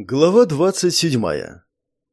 Глава 27.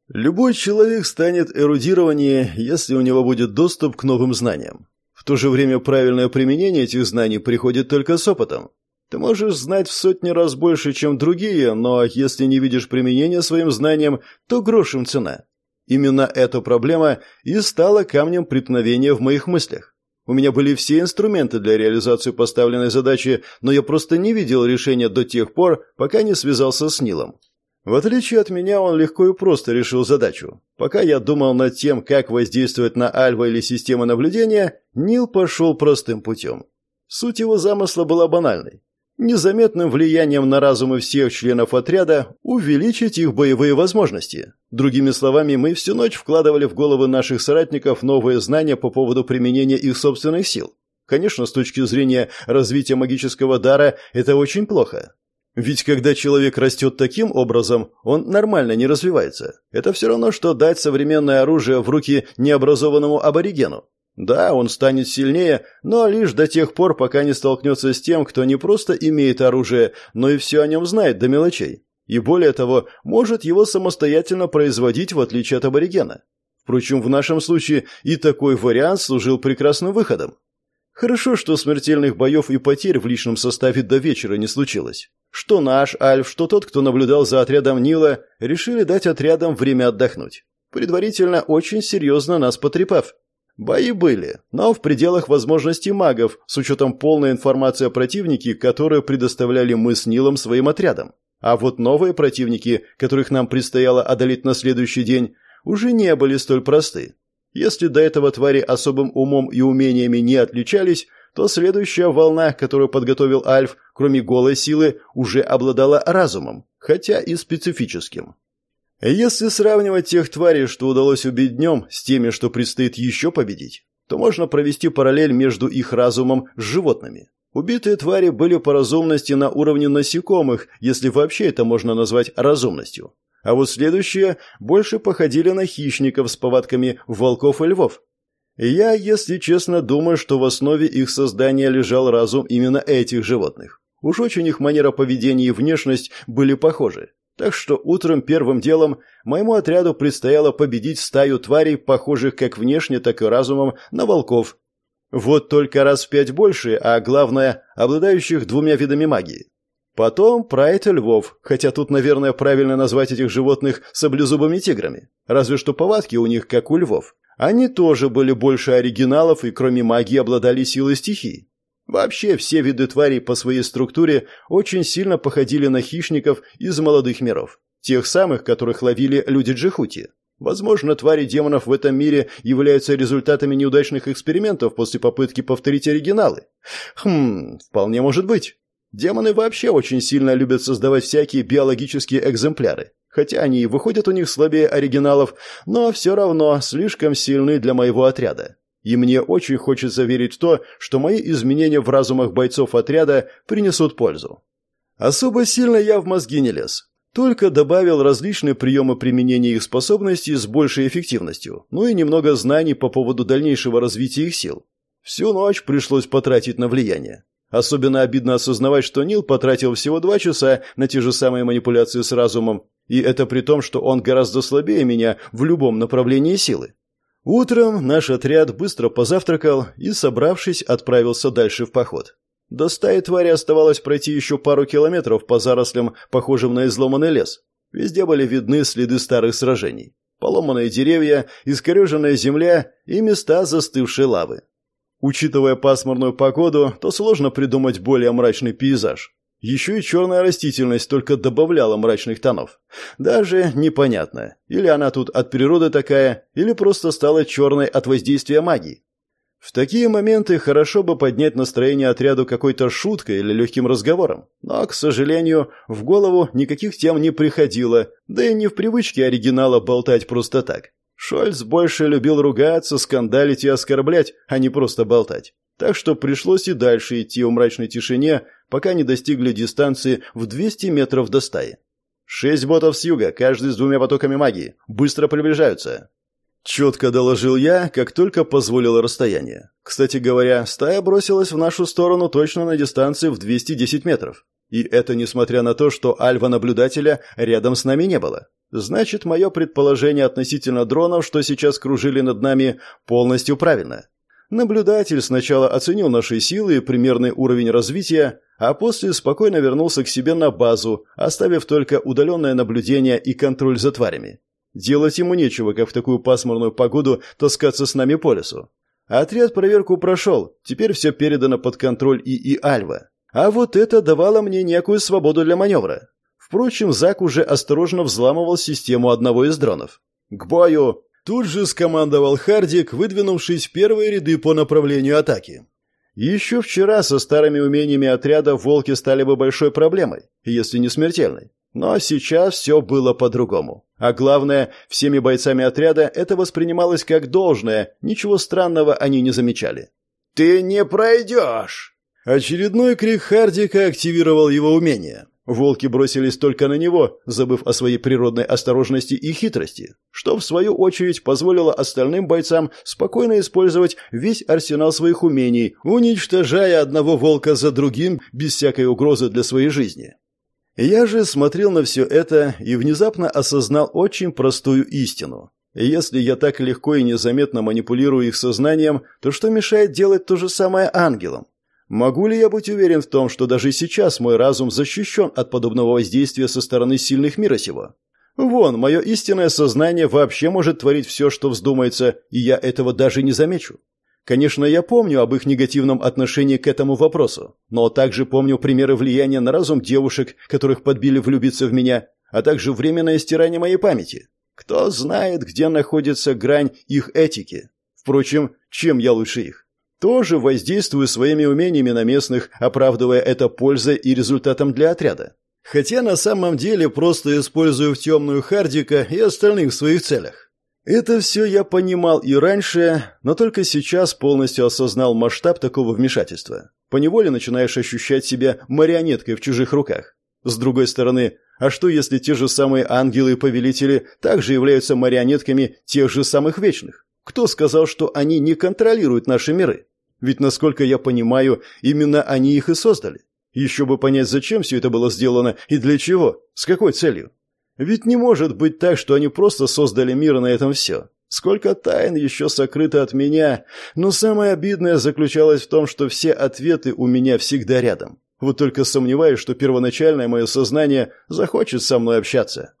Любой человек станет эрудированнее, если у него будет доступ к новым знаниям. В то же время правильное применение этих знаний приходит только с опытом. Ты можешь знать в сотни раз больше, чем другие, но если не видишь применения своим знаниям, то грошем цена. Именно эта проблема и стала камнем преткновения в моих мыслях. У меня были все инструменты для реализации поставленной задачи, но я просто не видел решения до тех пор, пока не связался с Нилом. В отличие от меня, он легко и просто решил задачу. Пока я думал над тем, как воздействовать на Альва или системы наблюдения, Нил пошел простым путем. Суть его замысла была банальной. Незаметным влиянием на разумы всех членов отряда увеличить их боевые возможности. Другими словами, мы всю ночь вкладывали в головы наших соратников новые знания по поводу применения их собственных сил. Конечно, с точки зрения развития магического дара это очень плохо. Ведь когда человек растет таким образом, он нормально не развивается. Это все равно, что дать современное оружие в руки необразованному аборигену. Да, он станет сильнее, но лишь до тех пор, пока не столкнется с тем, кто не просто имеет оружие, но и все о нем знает до мелочей. И более того, может его самостоятельно производить, в отличие от аборигена. Впрочем, в нашем случае и такой вариант служил прекрасным выходом. Хорошо, что смертельных боев и потерь в личном составе до вечера не случилось. Что наш Альф, что тот, кто наблюдал за отрядом Нила, решили дать отрядам время отдохнуть. Предварительно очень серьезно нас потрепав. Бои были, но в пределах возможностей магов, с учетом полной информации о противнике, которую предоставляли мы с Нилом своим отрядам. А вот новые противники, которых нам предстояло одолеть на следующий день, уже не были столь просты. Если до этого твари особым умом и умениями не отличались, то следующая волна, которую подготовил Альф, кроме голой силы, уже обладала разумом, хотя и специфическим. Если сравнивать тех тварей, что удалось убить днем, с теми, что предстоит еще победить, то можно провести параллель между их разумом с животными. Убитые твари были по разумности на уровне насекомых, если вообще это можно назвать разумностью. А вот следующие больше походили на хищников с повадками волков и львов. Я, если честно, думаю, что в основе их создания лежал разум именно этих животных. Уж очень их манера поведения и внешность были похожи. Так что утром первым делом моему отряду предстояло победить стаю тварей, похожих как внешне, так и разумом, на волков. Вот только раз в пять больше, а главное, обладающих двумя видами магии. Потом прайд львов, хотя тут, наверное, правильно назвать этих животных саблезубыми тиграми. Разве что повадки у них как у львов. Они тоже были больше оригиналов и кроме магии обладали силой стихий. Вообще все виды тварей по своей структуре очень сильно походили на хищников из молодых миров. Тех самых, которых ловили люди Джихути. Возможно, твари демонов в этом мире являются результатами неудачных экспериментов после попытки повторить оригиналы. Хм, вполне может быть. Демоны вообще очень сильно любят создавать всякие биологические экземпляры. Хотя они и выходят у них слабее оригиналов, но все равно слишком сильны для моего отряда. И мне очень хочется верить в то, что мои изменения в разумах бойцов отряда принесут пользу. Особо сильно я в мозги не лез. Только добавил различные приемы применения их способностей с большей эффективностью, ну и немного знаний по поводу дальнейшего развития их сил. Всю ночь пришлось потратить на влияние. Особенно обидно осознавать, что Нил потратил всего два часа на те же самые манипуляции с разумом, и это при том, что он гораздо слабее меня в любом направлении силы. Утром наш отряд быстро позавтракал и, собравшись, отправился дальше в поход. До стаи твари оставалось пройти еще пару километров по зарослям, похожим на изломанный лес. Везде были видны следы старых сражений. Поломанные деревья, искореженная земля и места застывшей лавы. Учитывая пасмурную погоду, то сложно придумать более мрачный пейзаж. Еще и черная растительность только добавляла мрачных тонов. Даже непонятно, или она тут от природы такая, или просто стала черной от воздействия магии. В такие моменты хорошо бы поднять настроение отряду какой-то шуткой или легким разговором, но, к сожалению, в голову никаких тем не приходило, да и не в привычке оригинала болтать просто так. Шольц больше любил ругаться, скандалить и оскорблять, а не просто болтать. Так что пришлось и дальше идти в мрачной тишине, пока не достигли дистанции в 200 метров до стаи. «Шесть ботов с юга, каждый с двумя потоками магии. Быстро приближаются». Четко доложил я, как только позволило расстояние. Кстати говоря, стая бросилась в нашу сторону точно на дистанции в 210 метров. И это несмотря на то, что альва-наблюдателя рядом с нами не было. Значит, мое предположение относительно дронов, что сейчас кружили над нами, полностью правильно. Наблюдатель сначала оценил наши силы и примерный уровень развития, а после спокойно вернулся к себе на базу, оставив только удаленное наблюдение и контроль за тварями. Делать ему нечего, как в такую пасмурную погоду таскаться с нами по лесу. Отряд проверку прошел, теперь все передано под контроль ИИ Альва. А вот это давало мне некую свободу для маневра. Впрочем, Зак уже осторожно взламывал систему одного из дронов. «К бою!» Тут же скомандовал Хардик, выдвинувшись в первые ряды по направлению атаки. Еще вчера со старыми умениями отряда волки стали бы большой проблемой, если не смертельной. Но сейчас все было по-другому. А главное, всеми бойцами отряда это воспринималось как должное, ничего странного они не замечали. «Ты не пройдешь!» Очередной крик Хардика активировал его умение. Волки бросились только на него, забыв о своей природной осторожности и хитрости, что, в свою очередь, позволило остальным бойцам спокойно использовать весь арсенал своих умений, уничтожая одного волка за другим без всякой угрозы для своей жизни. Я же смотрел на все это и внезапно осознал очень простую истину. Если я так легко и незаметно манипулирую их сознанием, то что мешает делать то же самое ангелам? Могу ли я быть уверен в том, что даже сейчас мой разум защищен от подобного воздействия со стороны сильных мира сего? Вон, мое истинное сознание вообще может творить все, что вздумается, и я этого даже не замечу. Конечно, я помню об их негативном отношении к этому вопросу, но также помню примеры влияния на разум девушек, которых подбили влюбиться в меня, а также временное стирание моей памяти. Кто знает, где находится грань их этики. Впрочем, чем я лучше их? Тоже воздействую своими умениями на местных, оправдывая это пользой и результатом для отряда. Хотя на самом деле просто использую в темную Хардика и остальных в своих целях. Это все я понимал и раньше, но только сейчас полностью осознал масштаб такого вмешательства. Поневоле начинаешь ощущать себя марионеткой в чужих руках. С другой стороны, а что если те же самые ангелы и повелители также являются марионетками тех же самых вечных? Кто сказал, что они не контролируют наши миры? Ведь, насколько я понимаю, именно они их и создали. Еще бы понять, зачем все это было сделано и для чего, с какой целью. Ведь не может быть так, что они просто создали мир, и на этом все. Сколько тайн еще сокрыто от меня, но самое обидное заключалось в том, что все ответы у меня всегда рядом. Вот только сомневаюсь, что первоначальное мое сознание захочет со мной общаться.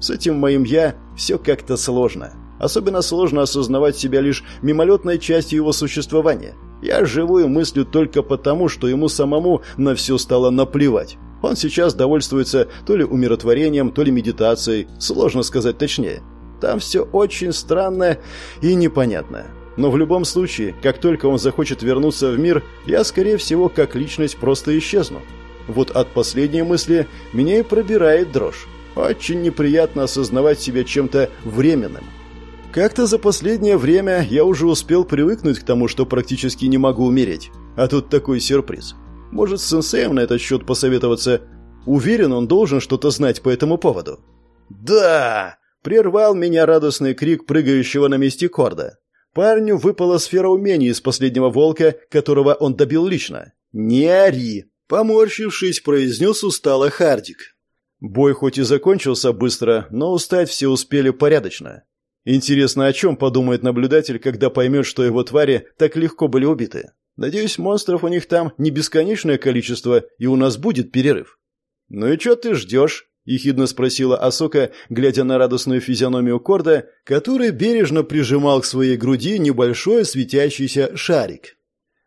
С этим моим «я» все как-то сложно. Особенно сложно осознавать себя лишь мимолетной частью его существования. Я живу и мыслю только потому, что ему самому на все стало наплевать. Он сейчас довольствуется то ли умиротворением, то ли медитацией, сложно сказать точнее. Там все очень странное и непонятное. Но в любом случае, как только он захочет вернуться в мир, я, скорее всего, как личность просто исчезну. Вот от последней мысли меня и пробирает дрожь. Очень неприятно осознавать себя чем-то временным. Как-то за последнее время я уже успел привыкнуть к тому, что практически не могу умереть. А тут такой сюрприз. Может, с сенсеем на этот счет посоветоваться? Уверен, он должен что-то знать по этому поводу. «Да!» — прервал меня радостный крик прыгающего на месте Корда. Парню выпала сфера умений из последнего волка, которого он добил лично. «Не ори!» — поморщившись, произнес устало Хардик. Бой хоть и закончился быстро, но устать все успели порядочно. Интересно, о чем подумает наблюдатель, когда поймет, что его твари так легко были убиты? Надеюсь, монстров у них там не бесконечное количество, и у нас будет перерыв. «Ну и что ты ждешь?» — ехидно спросила Асока, глядя на радостную физиономию Корда, который бережно прижимал к своей груди небольшой светящийся шарик.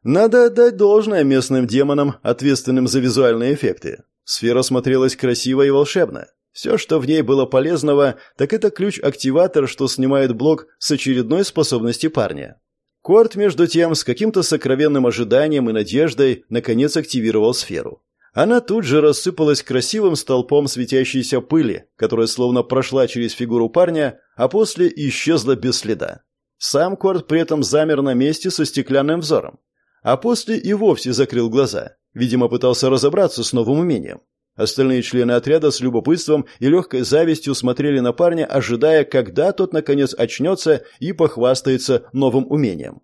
Надо отдать должное местным демонам, ответственным за визуальные эффекты. Сфера смотрелась красиво и волшебно. Все, что в ней было полезного, так это ключ-активатор, что снимает блок с очередной способности парня. Корт, между тем, с каким-то сокровенным ожиданием и надеждой, наконец активировал сферу. Она тут же рассыпалась красивым столпом светящейся пыли, которая словно прошла через фигуру парня, а после исчезла без следа. Сам Корт при этом замер на месте со стеклянным взором. А после и вовсе закрыл глаза. Видимо, пытался разобраться с новым умением. Остальные члены отряда с любопытством и легкой завистью смотрели на парня, ожидая, когда тот наконец очнется и похвастается новым умением.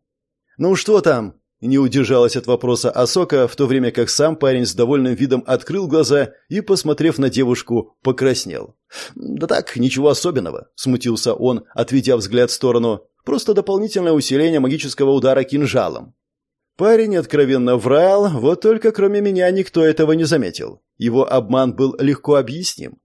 «Ну что там?» Не удержалась от вопроса Асока, в то время как сам парень с довольным видом открыл глаза и, посмотрев на девушку, покраснел. «Да так, ничего особенного», — смутился он, отведя взгляд в сторону. «Просто дополнительное усиление магического удара кинжалом». Парень откровенно врал, вот только кроме меня никто этого не заметил. Его обман был легко объясним.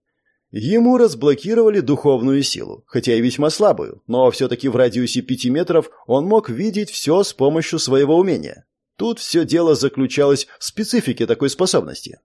Ему разблокировали духовную силу, хотя и весьма слабую, но все-таки в радиусе пяти метров он мог видеть все с помощью своего умения. Тут все дело заключалось в специфике такой способности.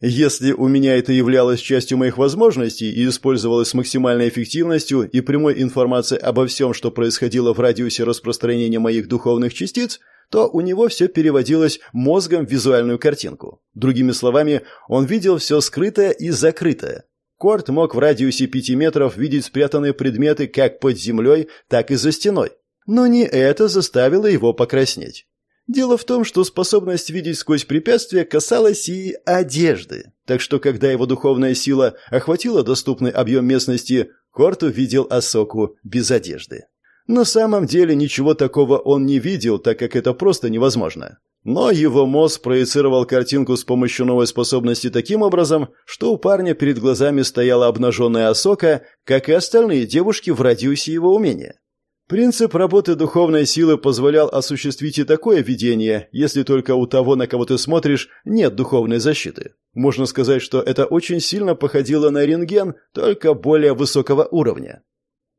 Если у меня это являлось частью моих возможностей и использовалось с максимальной эффективностью и прямой информацией обо всем, что происходило в радиусе распространения моих духовных частиц, то у него все переводилось мозгом в визуальную картинку. Другими словами, он видел все скрытое и закрытое, Корт мог в радиусе пяти метров видеть спрятанные предметы как под землей, так и за стеной. Но не это заставило его покраснеть. Дело в том, что способность видеть сквозь препятствия касалась и одежды. Так что, когда его духовная сила охватила доступный объем местности, Корт увидел Асоку без одежды. На самом деле ничего такого он не видел, так как это просто невозможно. Но его мозг проецировал картинку с помощью новой способности таким образом, что у парня перед глазами стояла обнаженная осока, как и остальные девушки в радиусе его умения. Принцип работы духовной силы позволял осуществить и такое видение, если только у того, на кого ты смотришь, нет духовной защиты. Можно сказать, что это очень сильно походило на рентген, только более высокого уровня.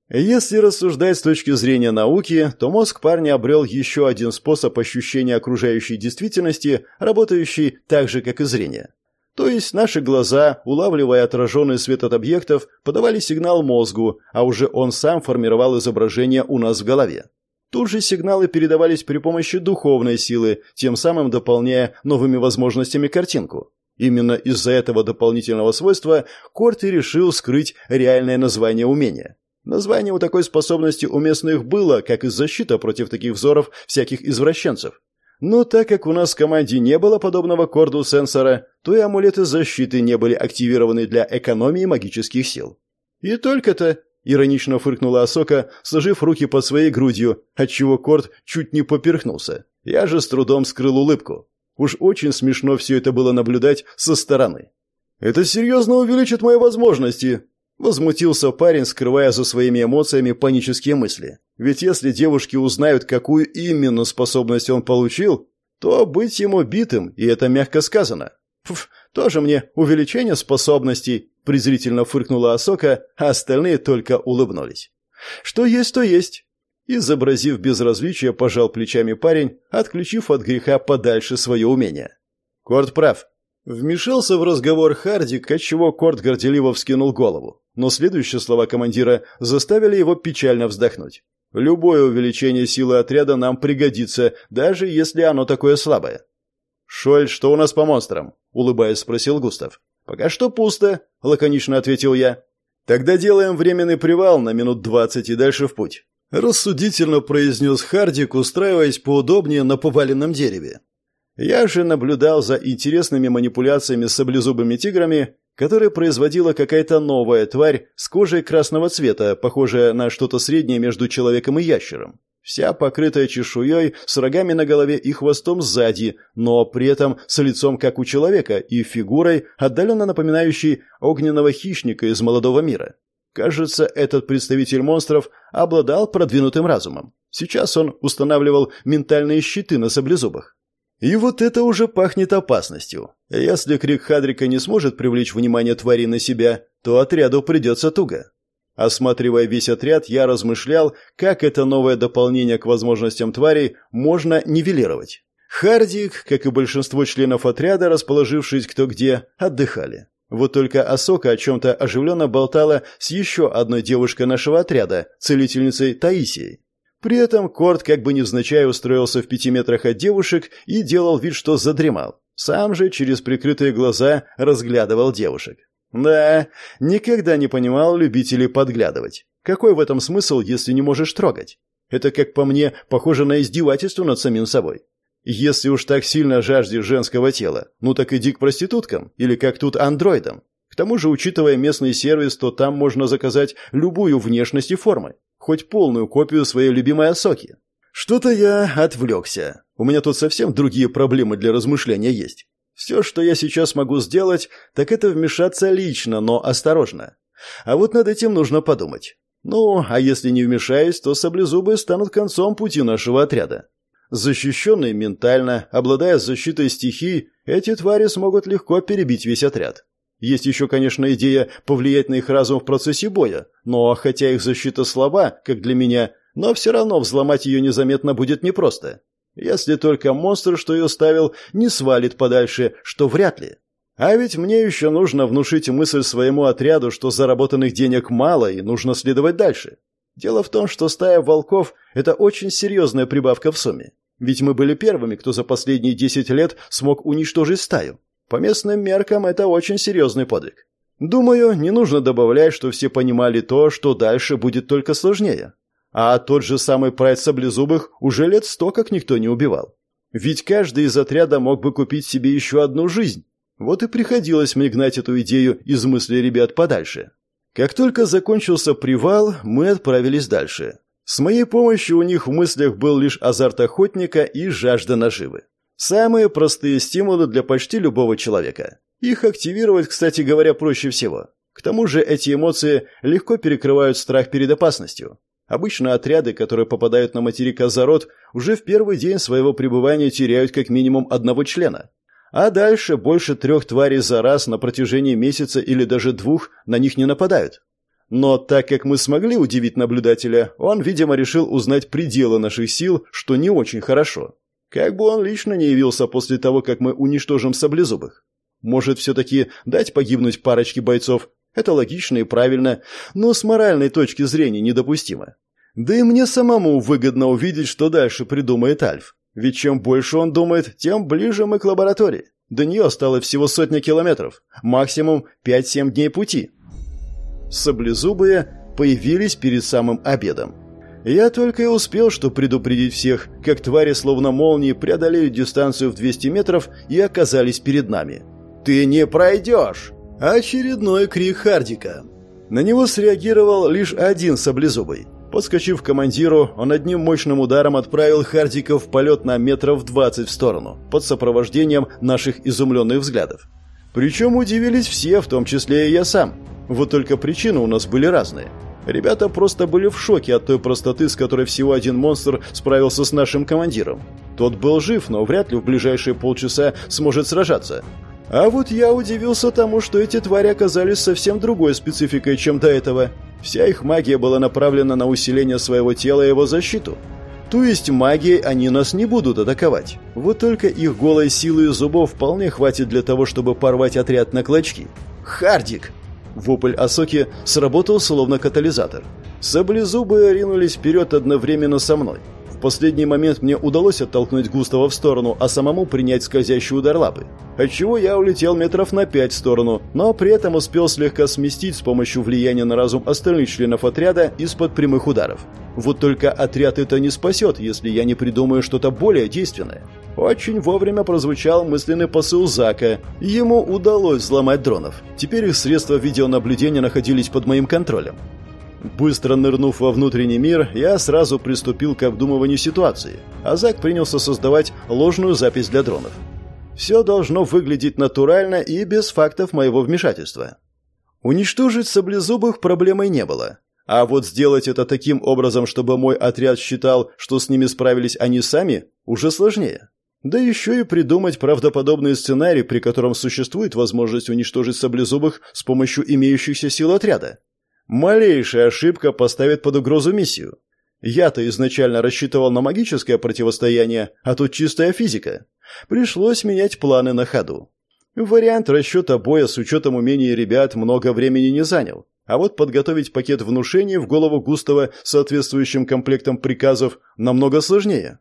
Если рассуждать с точки зрения науки, то мозг парня обрел еще один способ ощущения окружающей действительности, работающий так же, как и зрение. То есть наши глаза, улавливая отраженный свет от объектов, подавали сигнал мозгу, а уже он сам формировал изображение у нас в голове. Тут же сигналы передавались при помощи духовной силы, тем самым дополняя новыми возможностями картинку. Именно из-за этого дополнительного свойства Корт и решил скрыть реальное название умения. Название у такой способности у местных было, как и защита против таких взоров всяких извращенцев. Но так как у нас в команде не было подобного корду сенсора, то и амулеты защиты не были активированы для экономии магических сил. И только-то, иронично фыркнула Асока, сложив руки под своей грудью, отчего корд чуть не поперхнулся. Я же с трудом скрыл улыбку. Уж очень смешно все это было наблюдать со стороны. «Это серьезно увеличит мои возможности», Возмутился парень, скрывая за своими эмоциями панические мысли. Ведь если девушки узнают, какую именно способность он получил, то быть ему битым, и это мягко сказано. Фуф, тоже мне увеличение способностей, презрительно фыркнула Асока, а остальные только улыбнулись. Что есть, то есть. Изобразив безразличие, пожал плечами парень, отключив от греха подальше свое умение. Корт прав. Вмешался в разговор Хардик, отчего Корт горделиво вскинул голову. Но следующие слова командира заставили его печально вздохнуть. «Любое увеличение силы отряда нам пригодится, даже если оно такое слабое». «Шоль, что у нас по монстрам?» — улыбаясь, спросил Густав. «Пока что пусто», — лаконично ответил я. «Тогда делаем временный привал на минут двадцать и дальше в путь». Рассудительно произнес Хардик, устраиваясь поудобнее на поваленном дереве. Я же наблюдал за интересными манипуляциями с саблезубыми тиграми, которые производила какая-то новая тварь с кожей красного цвета, похожая на что-то среднее между человеком и ящером. Вся покрытая чешуей, с рогами на голове и хвостом сзади, но при этом с лицом как у человека и фигурой, отдаленно напоминающей огненного хищника из молодого мира. Кажется, этот представитель монстров обладал продвинутым разумом. Сейчас он устанавливал ментальные щиты на саблезубах. И вот это уже пахнет опасностью. Если крик Хадрика не сможет привлечь внимание твари на себя, то отряду придется туго. Осматривая весь отряд, я размышлял, как это новое дополнение к возможностям тварей можно нивелировать. Хардик, как и большинство членов отряда, расположившись кто где, отдыхали. Вот только Асока о чем-то оживленно болтала с еще одной девушкой нашего отряда, целительницей Таисией. При этом Корт как бы невзначай устроился в пяти метрах от девушек и делал вид, что задремал. Сам же через прикрытые глаза разглядывал девушек. Да, никогда не понимал любителей подглядывать. Какой в этом смысл, если не можешь трогать? Это, как по мне, похоже на издевательство над самим собой. Если уж так сильно жаждешь женского тела, ну так иди к проституткам, или как тут андроидам. К тому же, учитывая местный сервис, то там можно заказать любую внешность и формы хоть полную копию своей любимой Асоки. Что-то я отвлекся. У меня тут совсем другие проблемы для размышления есть. Все, что я сейчас могу сделать, так это вмешаться лично, но осторожно. А вот над этим нужно подумать. Ну, а если не вмешаюсь, то саблезубы станут концом пути нашего отряда. Защищенные ментально, обладая защитой стихий, эти твари смогут легко перебить весь отряд. Есть еще, конечно, идея повлиять на их разум в процессе боя, но хотя их защита слаба, как для меня, но все равно взломать ее незаметно будет непросто. Если только монстр, что ее ставил, не свалит подальше, что вряд ли. А ведь мне еще нужно внушить мысль своему отряду, что заработанных денег мало и нужно следовать дальше. Дело в том, что стая волков – это очень серьезная прибавка в сумме. Ведь мы были первыми, кто за последние 10 лет смог уничтожить стаю. По местным меркам это очень серьезный подвиг. Думаю, не нужно добавлять, что все понимали то, что дальше будет только сложнее. А тот же самый прайд саблезубых уже лет сто как никто не убивал. Ведь каждый из отряда мог бы купить себе еще одну жизнь. Вот и приходилось мне гнать эту идею из мысли ребят подальше. Как только закончился привал, мы отправились дальше. С моей помощью у них в мыслях был лишь азарт охотника и жажда наживы. Самые простые стимулы для почти любого человека. Их активировать, кстати говоря, проще всего. К тому же эти эмоции легко перекрывают страх перед опасностью. Обычно отряды, которые попадают на материк Азарот, уже в первый день своего пребывания теряют как минимум одного члена. А дальше больше трех тварей за раз на протяжении месяца или даже двух на них не нападают. Но так как мы смогли удивить наблюдателя, он, видимо, решил узнать пределы наших сил, что не очень хорошо. Как бы он лично не явился после того, как мы уничтожим саблезубых. Может, все-таки дать погибнуть парочке бойцов, это логично и правильно, но с моральной точки зрения недопустимо. Да и мне самому выгодно увидеть, что дальше придумает Альф. Ведь чем больше он думает, тем ближе мы к лаборатории. До нее осталось всего сотня километров, максимум 5-7 дней пути. Саблезубые появились перед самым обедом. Я только и успел, что предупредить всех, как твари словно молнии преодолеют дистанцию в 200 метров и оказались перед нами. «Ты не пройдешь!» Очередной крик Хардика. На него среагировал лишь один саблезубый. Подскочив к командиру, он одним мощным ударом отправил Хардика в полет на метров двадцать в сторону, под сопровождением наших изумленных взглядов. Причем удивились все, в том числе и я сам. Вот только причины у нас были разные. Ребята просто были в шоке от той простоты, с которой всего один монстр справился с нашим командиром. Тот был жив, но вряд ли в ближайшие полчаса сможет сражаться. А вот я удивился тому, что эти твари оказались совсем другой спецификой, чем до этого. Вся их магия была направлена на усиление своего тела и его защиту. То есть магией они нас не будут атаковать. Вот только их голой силы и зубов вполне хватит для того, чтобы порвать отряд на клочки. «Хардик!» Вопль Асоки сработал словно катализатор. Саблезубы ринулись вперед одновременно со мной последний момент мне удалось оттолкнуть Густава в сторону, а самому принять скользящий удар лапы. Отчего я улетел метров на пять в сторону, но при этом успел слегка сместить с помощью влияния на разум остальных членов отряда из-под прямых ударов. Вот только отряд это не спасет, если я не придумаю что-то более действенное. Очень вовремя прозвучал мысленный посыл Зака. Ему удалось взломать дронов. Теперь их средства видеонаблюдения находились под моим контролем. Быстро нырнув во внутренний мир, я сразу приступил к обдумыванию ситуации, а Зак принялся создавать ложную запись для дронов. Все должно выглядеть натурально и без фактов моего вмешательства. Уничтожить саблезубых проблемой не было. А вот сделать это таким образом, чтобы мой отряд считал, что с ними справились они сами, уже сложнее. Да еще и придумать правдоподобный сценарий, при котором существует возможность уничтожить саблезубых с помощью имеющихся сил отряда. Малейшая ошибка поставит под угрозу миссию. Я-то изначально рассчитывал на магическое противостояние, а тут чистая физика. Пришлось менять планы на ходу. Вариант расчета боя с учетом умений ребят много времени не занял. А вот подготовить пакет внушений в голову Густава соответствующим комплектом приказов намного сложнее.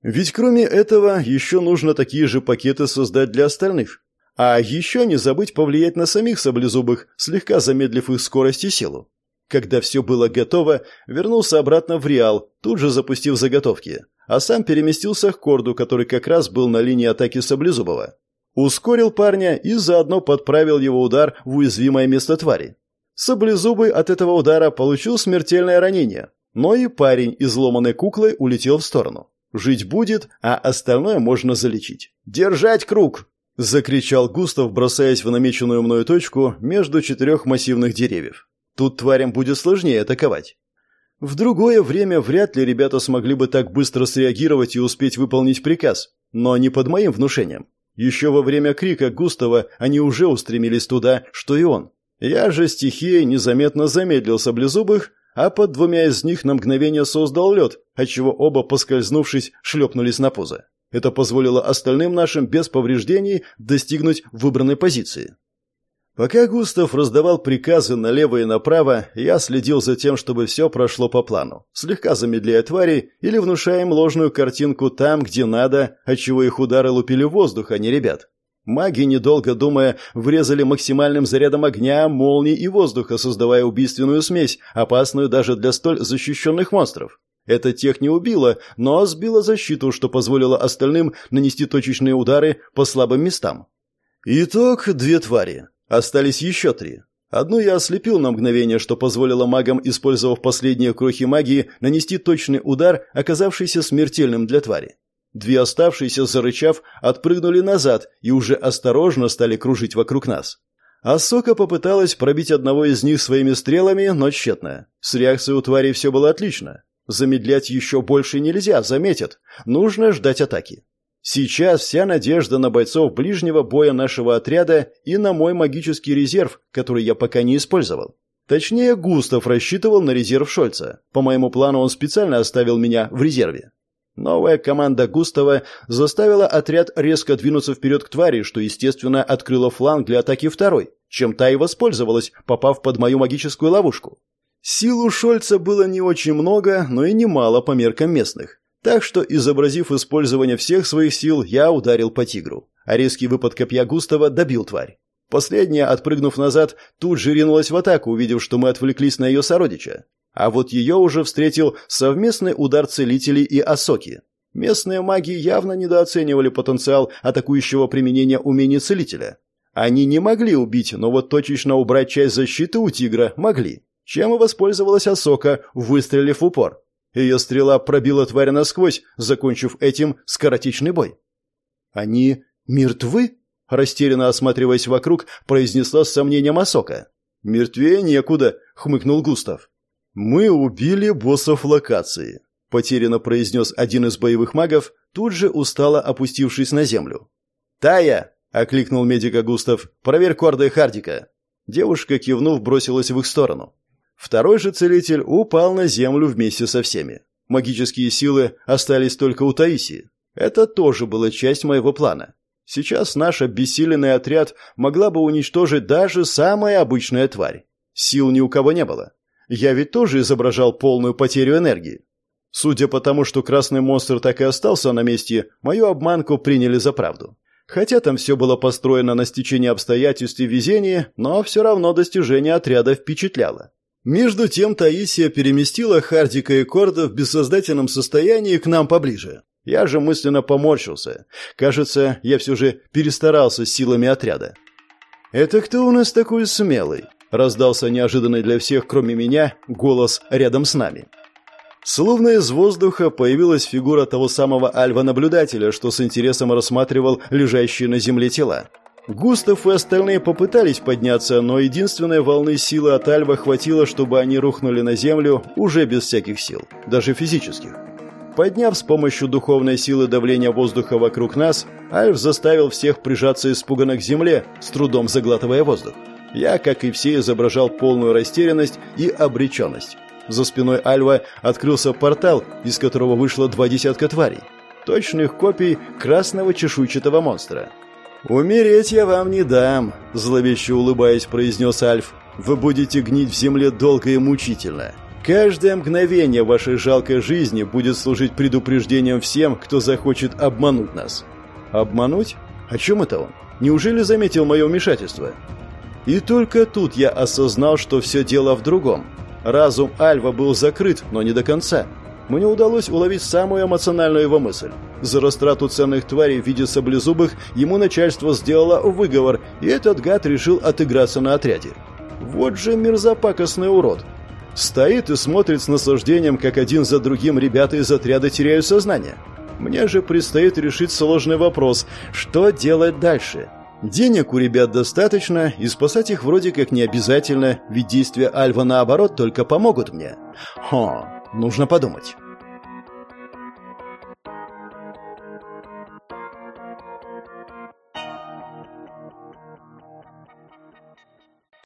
Ведь кроме этого еще нужно такие же пакеты создать для остальных. А еще не забыть повлиять на самих саблезубых, слегка замедлив их скорость и силу. Когда все было готово, вернулся обратно в Реал, тут же запустив заготовки, а сам переместился к Корду, который как раз был на линии атаки Саблезубова. Ускорил парня и заодно подправил его удар в уязвимое место твари. Саблезубый от этого удара получил смертельное ранение. Но и парень, изломанной куклой, улетел в сторону. Жить будет, а остальное можно залечить. «Держать круг!» – закричал Густав, бросаясь в намеченную мною точку между четырех массивных деревьев. Тут тварям будет сложнее атаковать. В другое время вряд ли ребята смогли бы так быстро среагировать и успеть выполнить приказ, но не под моим внушением. Еще во время крика Густава они уже устремились туда, что и он. Я же стихией незаметно замедлил саблезубых, а под двумя из них на мгновение создал лед, отчего оба, поскользнувшись, шлепнулись на пузо. Это позволило остальным нашим без повреждений достигнуть выбранной позиции. Пока Густав раздавал приказы налево и направо, я следил за тем, чтобы все прошло по плану, слегка замедляя твари или внушая им ложную картинку там, где надо, отчего их удары лупили в воздух, а не ребят. Маги, недолго думая, врезали максимальным зарядом огня, молний и воздуха, создавая убийственную смесь, опасную даже для столь защищенных монстров. Это тех не убило, но сбило защиту, что позволило остальным нанести точечные удары по слабым местам. Итог – две твари. Остались еще три. Одну я ослепил на мгновение, что позволило магам, использовав последние крохи магии, нанести точный удар, оказавшийся смертельным для твари. Две оставшиеся, зарычав, отпрыгнули назад и уже осторожно стали кружить вокруг нас. Асока попыталась пробить одного из них своими стрелами, но тщетно. С реакцией у твари все было отлично. Замедлять еще больше нельзя, заметят. Нужно ждать атаки. Сейчас вся надежда на бойцов ближнего боя нашего отряда и на мой магический резерв, который я пока не использовал. Точнее, Густав рассчитывал на резерв Шольца. По моему плану он специально оставил меня в резерве. Новая команда Густава заставила отряд резко двинуться вперед к твари, что, естественно, открыло фланг для атаки второй, чем та и воспользовалась, попав под мою магическую ловушку. Сил у Шольца было не очень много, но и немало по меркам местных. Так что, изобразив использование всех своих сил, я ударил по тигру. А резкий выпад копья Густава добил тварь. Последняя, отпрыгнув назад, тут же ринулась в атаку, увидев, что мы отвлеклись на ее сородича. А вот ее уже встретил совместный удар целителей и Осоки. Местные маги явно недооценивали потенциал атакующего применения умений целителя. Они не могли убить, но вот точечно убрать часть защиты у тигра могли. Чем и воспользовалась Осока, выстрелив в упор. Ее стрела пробила тварь насквозь, закончив этим скоротечный бой. «Они мертвы?» – растерянно осматриваясь вокруг, произнесла с сомнением Асока. «Мертвее некуда», – хмыкнул Густав. «Мы убили боссов локации», – потерянно произнес один из боевых магов, тут же устало опустившись на землю. «Тая!» – окликнул медика Густав. «Проверь Корда и Хардика». Девушка, кивнув, бросилась в их сторону. Второй же целитель упал на землю вместе со всеми. Магические силы остались только у Таисии. Это тоже была часть моего плана. Сейчас наш обессиленный отряд могла бы уничтожить даже самая обычная тварь. Сил ни у кого не было. Я ведь тоже изображал полную потерю энергии. Судя по тому, что красный монстр так и остался на месте, мою обманку приняли за правду. Хотя там все было построено на стечении обстоятельств и везении, но все равно достижение отряда впечатляло. Между тем Таисия переместила Хардика и Корда в бессознательном состоянии к нам поближе. Я же мысленно поморщился. Кажется, я все же перестарался с силами отряда. «Это кто у нас такой смелый?» – раздался неожиданный для всех, кроме меня, голос рядом с нами. Словно из воздуха появилась фигура того самого альва-наблюдателя, что с интересом рассматривал лежащие на земле тела. Густав и остальные попытались подняться, но единственной волны силы от Альва хватило, чтобы они рухнули на землю уже без всяких сил, даже физических. Подняв с помощью духовной силы давление воздуха вокруг нас, Альв заставил всех прижаться испуганно к земле, с трудом заглатывая воздух. Я, как и все, изображал полную растерянность и обреченность. За спиной Альва открылся портал, из которого вышло два десятка тварей. Точных копий красного чешуйчатого монстра. «Умереть я вам не дам», – зловеще улыбаясь, произнес Альф. «Вы будете гнить в земле долго и мучительно. Каждое мгновение вашей жалкой жизни будет служить предупреждением всем, кто захочет обмануть нас». «Обмануть? О чем это он? Неужели заметил мое вмешательство?» И только тут я осознал, что все дело в другом. Разум Альва был закрыт, но не до конца. Мне удалось уловить самую эмоциональную его мысль. За растрату ценных тварей в виде саблезубых ему начальство сделало выговор, и этот гад решил отыграться на отряде. Вот же мерзопакостный урод. Стоит и смотрит с наслаждением, как один за другим ребята из отряда теряют сознание. Мне же предстоит решить сложный вопрос, что делать дальше. Денег у ребят достаточно, и спасать их вроде как не обязательно, ведь действия Альва наоборот только помогут мне. Хо, нужно подумать.